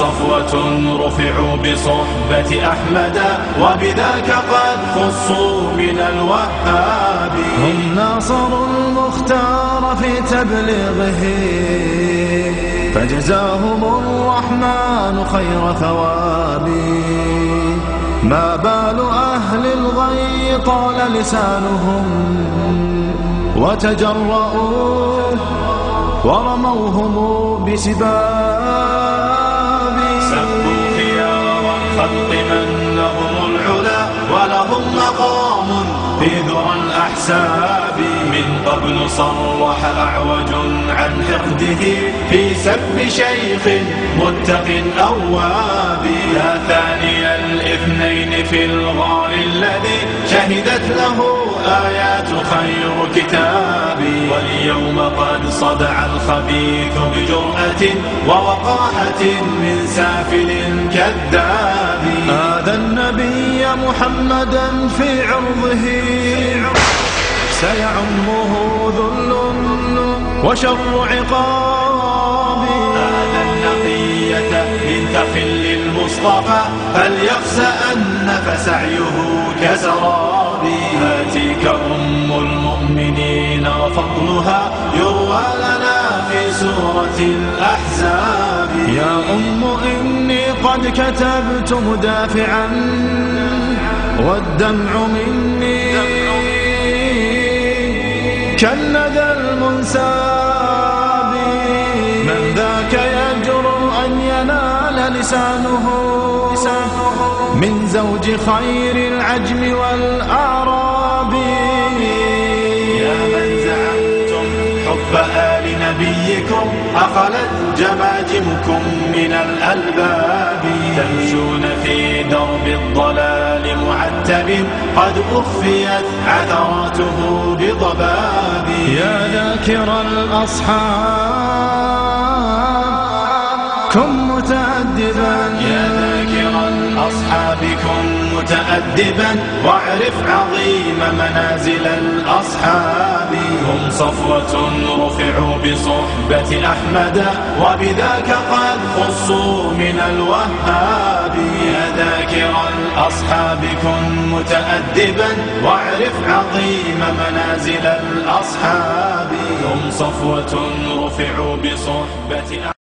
صفوة رفعوا بصحبة أحمد وبذاك ذاك قد خصوا من الوهاب. هم ناصروا المختار في تبليغه فجزاهم الرحمن خير ثواب. ما بال أهل الغي طال لسانهم وتجرؤوا ورموهم بسباب. ذرى الأحساب. من قبل صرح أعوج عن حقده في سب شيخ متق أواب يا ثاني الاثنين في الغار الذي شهدت له آيات خير كتابي واليوم قد صدع الخبيث بجرأة ووقاحة من سافل كذاب. محمدا في عرضه. سيعمه ذل وشر عقاب. هذا النقية من تخل المصطفى فليخسأن فسعيه كسراب. هاتيك أم المؤمنين وفضلها يروى لنا في سورة الأحزاب. يا أم إني قد كتبت مدافعا. والدمع مني. كالندى المنساب. من ذاك يجرؤ أن ينال لسانه. من زوج خير العجم والأعراب يا من زعمتم حب آل نبيكم أخلت جماجمكم من الألباب. في درب الضلال معتب قد أخفيت عثراته بضباب. يا ذاكر الأصحاب كن متأدبا. يا ذاكر الأصحاب كن متأدبا. واعرف عظيم منازل الأصحاب. هم صفوة رفعوا بصحبة أحمد وبذاك قد خصوا من الوهاب. يا ذاكر الأصحاب كن متأدبا واعرف عظيم منازل الأصحاب. هم صفوة رفعوا بصحبة